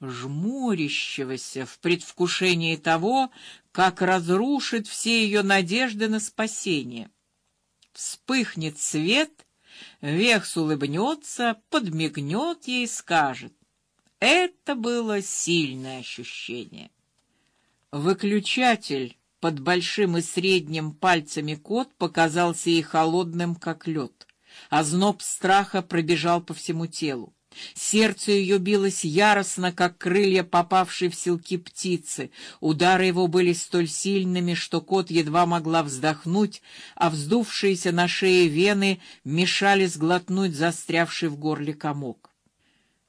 жмурящегося в предвкушении того, как разрушит все ее надежды на спасение. Вспыхнет свет, Вехс улыбнется, подмигнет ей и скажет: "Это было сильное ощущение". Выключатель под большим и средним пальцами кот показался ей холодным, как лед. а зноб страха пробежал по всему телу. Сердце ее билось яростно, как крылья попавшей в селки птицы. Удары его были столь сильными, что кот едва могла вздохнуть, а вздувшиеся на шее вены мешали сглотнуть застрявший в горле комок.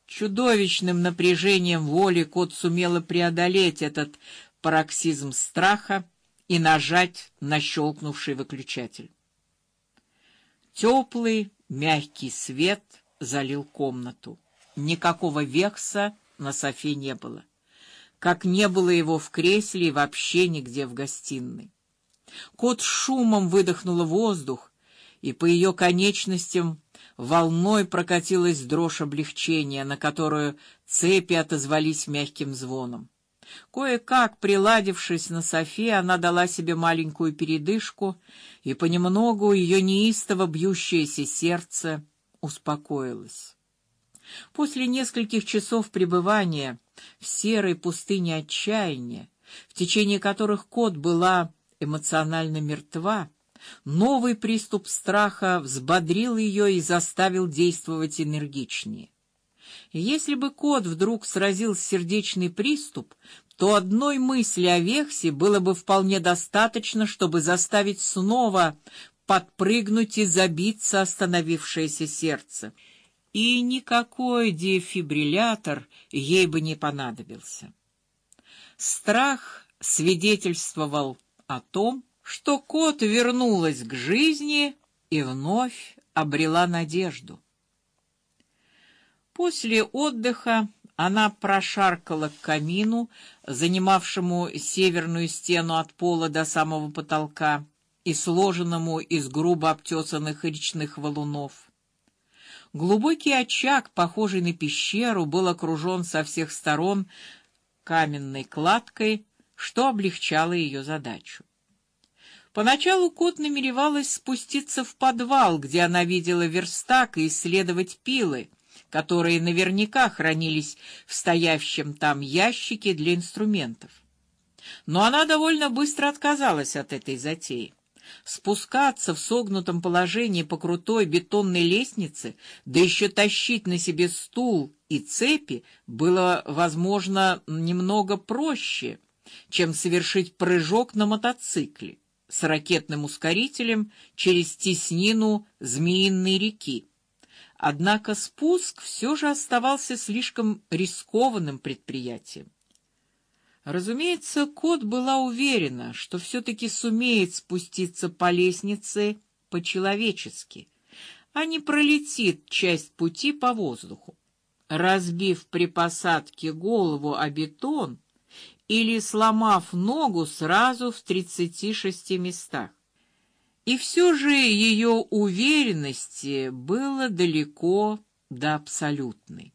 Чудовищным напряжением воли кот сумела преодолеть этот пароксизм страха и нажать на щелкнувший выключатель. Теплый, мягкий свет залил комнату. Никакого векса на софе не было, как не было его в кресле и вообще нигде в гостиной. Кот шумом выдохнула воздух, и по ее конечностям волной прокатилась дрожь облегчения, на которую цепи отозвались мягким звоном. Кое-как приладившись на софе, она дала себе маленькую передышку, и понемногу ее неистово бьющееся сердце успокоилась. После нескольких часов пребывания в серой пустыне отчаяния, в течение которых кот была эмоционально мертва, новый приступ страха взбодрил ее и заставил действовать энергичнее. если бы кот вдруг сразил сердечный приступ, то одной мысли о Вехсе было бы вполне достаточно, чтобы заставить снова подпрыгнуть и забиться остановившееся сердце. И никакой дефибриллятор ей бы не понадобился. Страх свидетельствовал о том, что кот вернулась к жизни и вновь обрела надежду. После отдыха она прошаркала к камину, занимавшему северную стену от пола до самого потолка, и сложенному из грубо обтесанных речных валунов. Глубокий очаг, похожий на пещеру, был окружен со всех сторон каменной кладкой, что облегчало ее задачу. Поначалу кот намеревалась спуститься в подвал, где она видела верстак и исследовать пилы, которые наверняка хранились в стоящем там ящике для инструментов. Но она довольно быстро отказалась от этой затеи. Спускаться в согнутом положении по крутой бетонной лестнице, да еще тащить на себе стул и цепи, было, возможно, немного проще, чем совершить прыжок на мотоцикле с ракетным ускорителем через теснину Змеиной реки. Однако спуск все же оставался слишком рискованным предприятием. Разумеется, кот была уверена, что все-таки сумеет спуститься по лестнице по-человечески, а не пролетит часть пути по воздуху, разбив при посадке голову о бетон или сломав ногу сразу в тридцати шести местах. И все же ее уверенности было далеко до абсолютной.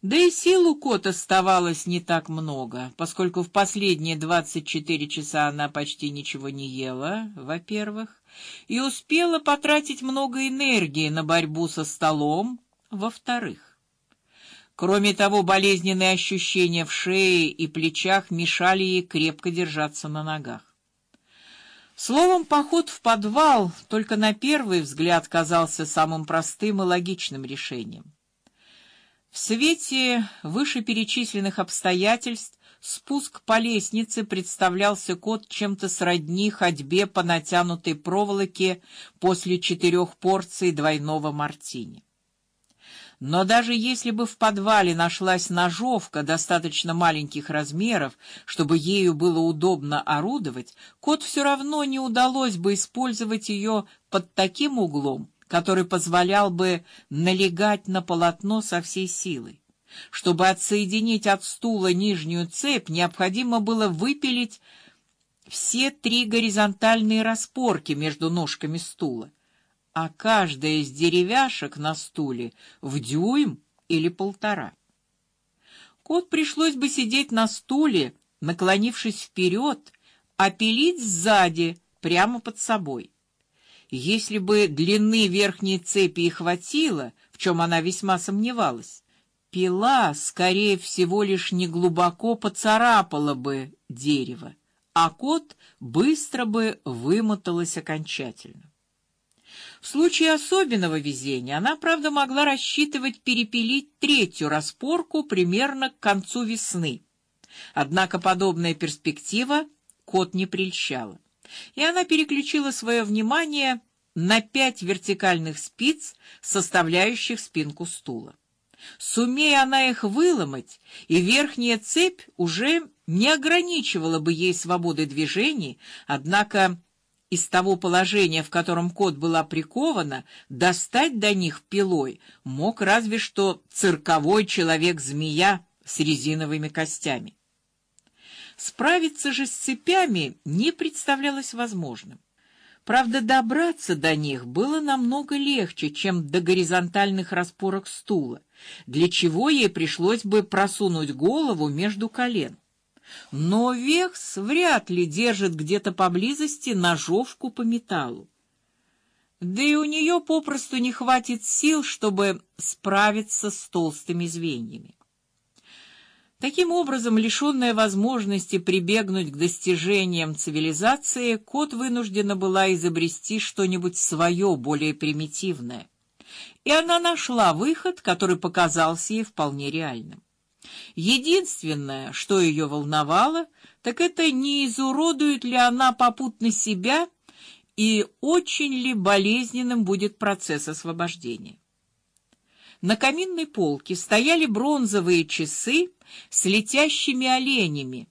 Да и сил у кот оставалось не так много, поскольку в последние двадцать четыре часа она почти ничего не ела, во-первых, и успела потратить много энергии на борьбу со столом, во-вторых. Кроме того, болезненные ощущения в шее и плечах мешали ей крепко держаться на ногах. Словом, поход в подвал только на первый взгляд казался самым простым и логичным решением. В свете вышеперечисленных обстоятельств спуск по лестнице представлялся кот чем-то сродни ходьбе по натянутой проволоке после четырех порций двойного мартини. Но даже если бы в подвале нашлась ножовка достаточно маленьких размеров, чтобы ею было удобно орудовать, кот все равно не удалось бы использовать ее под таким углом, который позволял бы налегать на полотно со всей силой. Чтобы отсоединить от стула нижнюю цепь, необходимо было выпилить все три горизонтальные распорки между ножками стула, а каждая из деревяшек на стуле в дюйм или полтора. Кот пришлось бы сидеть на стуле, наклонившись вперед, а пилить сзади, прямо под собой. Если бы длины верхней цепи и хватило, в чем она весьма сомневалась, пила, скорее всего, лишь неглубоко поцарапала бы дерево, а кот быстро бы вымоталась окончательно. В случае особенного везения она, правда, могла рассчитывать перепилить третью распорку примерно к концу весны. Однако подобная перспектива кот не прельщала, и она переключила свое внимание на пять вертикальных спиц, составляющих спинку стула. Сумея она их выломать, и верхняя цепь уже не ограничивала бы ей свободы движений, однако из того положения, в котором кот была прикована, достать до них пилой мог разве что цирковой человек-змея с резиновыми костями. Справиться же с цепями не представлялось возможным. Правда, добраться до них было намного легче, чем до горизонтальных распорок стула, для чего ей пришлось бы просунуть голову между колен. Но Векс вряд ли держит где-то поблизости ножовку по металлу. Да и у нее попросту не хватит сил, чтобы справиться с толстыми звеньями. Таким образом, лишенная возможности прибегнуть к достижениям цивилизации, кот вынуждена была изобрести что-нибудь свое, более примитивное. И она нашла выход, который показался ей вполне реальным. Единственное, что ее волновало, так это не изуродует ли она попутно себя и очень ли болезненным будет процесс освобождения. На каминной полке стояли бронзовые часы с летящими оленями,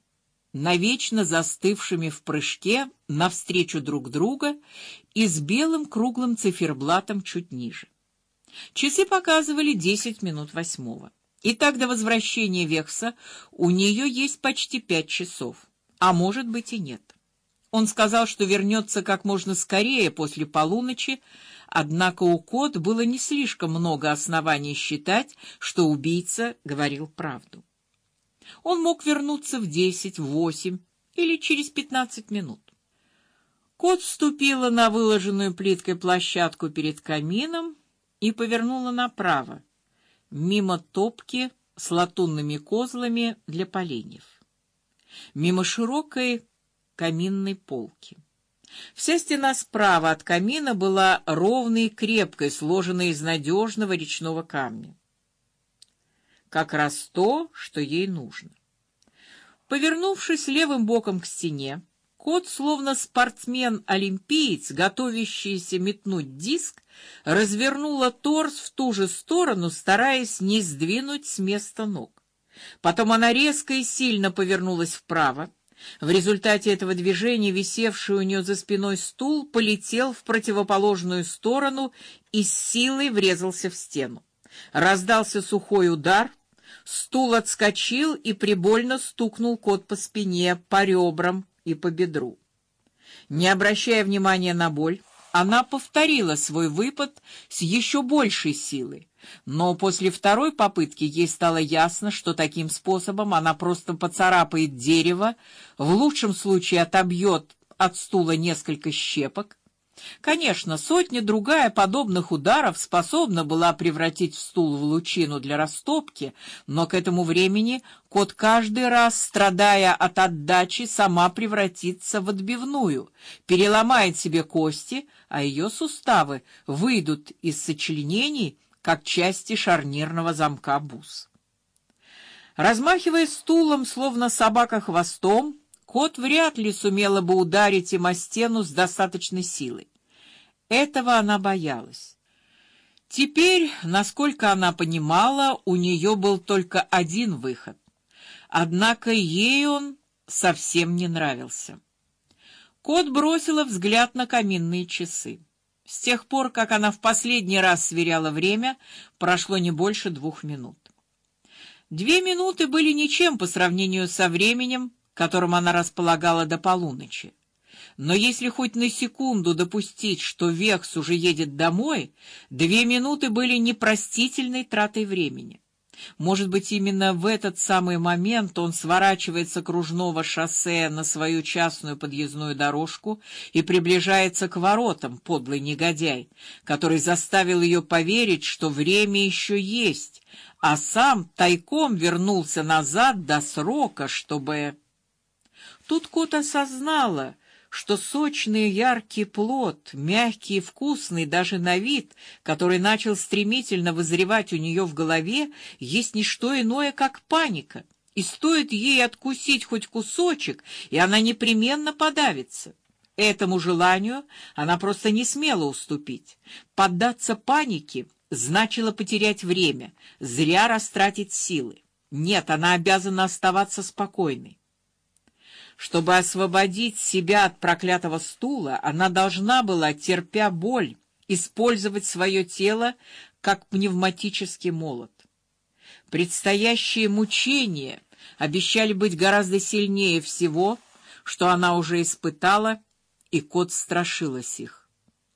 навечно застывшими в прыжке навстречу друг друга и с белым круглым циферблатом чуть ниже. Часы показывали десять минут восьмого. И так до возвращения Векса у нее есть почти пять часов, а может быть и нет. Он сказал, что вернется как можно скорее после полуночи, однако у Кот было не слишком много оснований считать, что убийца говорил правду. Он мог вернуться в десять, в восемь или через пятнадцать минут. Кот вступила на выложенную плиткой площадку перед камином и повернула направо мимо топки с латунными козлами для поленьев, мимо широкой каминной полки. Вся стена справа от камина была ровной и крепкой, сложенной из надежного речного камня. Как раз то, что ей нужно. Повернувшись левым боком к стене, Кот, словно спортсмен-олимпиец, готовящийся метнуть диск, развернула торс в ту же сторону, стараясь не сдвинуть с места ног. Потом она резко и сильно повернулась вправо. В результате этого движения висевший у нее за спиной стул полетел в противоположную сторону и с силой врезался в стену. Раздался сухой удар, стул отскочил и прибольно стукнул кот по спине, по ребрам, и по бедру. Не обращая внимания на боль, она повторила свой выпад с еще большей силой, но после второй попытки ей стало ясно, что таким способом она просто поцарапает дерево, в лучшем случае отобьет от стула несколько щепок, Конечно, сотня другая подобных ударов способна была превратить стул в лучину для растопки, но к этому времени кот каждый раз, страдая от отдачи, сама превратится в отбивную, переломает себе кости, а ее суставы выйдут из сочленений, как части шарнирного замка бус. Размахивая стулом, словно собака хвостом, Кот вряд ли сумела бы ударить им о стену с достаточной силой. Этого она боялась. Теперь, насколько она понимала, у нее был только один выход. Однако ей он совсем не нравился. Кот бросила взгляд на каминные часы. С тех пор, как она в последний раз сверяла время, прошло не больше двух минут. Две минуты были ничем по сравнению со временем, которым она располагала до полуночи. Но если хоть на секунду допустить, что Векс уже едет домой, две минуты были непростительной тратой времени. Может быть, именно в этот самый момент он сворачивает с окружного шоссе на свою частную подъездную дорожку и приближается к воротам, подлый негодяй, который заставил ее поверить, что время еще есть, а сам тайком вернулся назад до срока, чтобы... Тут кот осознала, что сочный яркий плод, мягкий и вкусный даже на вид, который начал стремительно вызревать у нее в голове, есть не что иное, как паника. И стоит ей откусить хоть кусочек, и она непременно подавится. Этому желанию она просто не смела уступить. Поддаться панике значило потерять время, зря растратить силы. Нет, она обязана оставаться спокойной. Чтобы освободить себя от проклятого стула, она должна была, терпя боль, использовать свое тело как пневматический молот. Предстоящие мучения обещали быть гораздо сильнее всего, что она уже испытала, и кот страшилась их.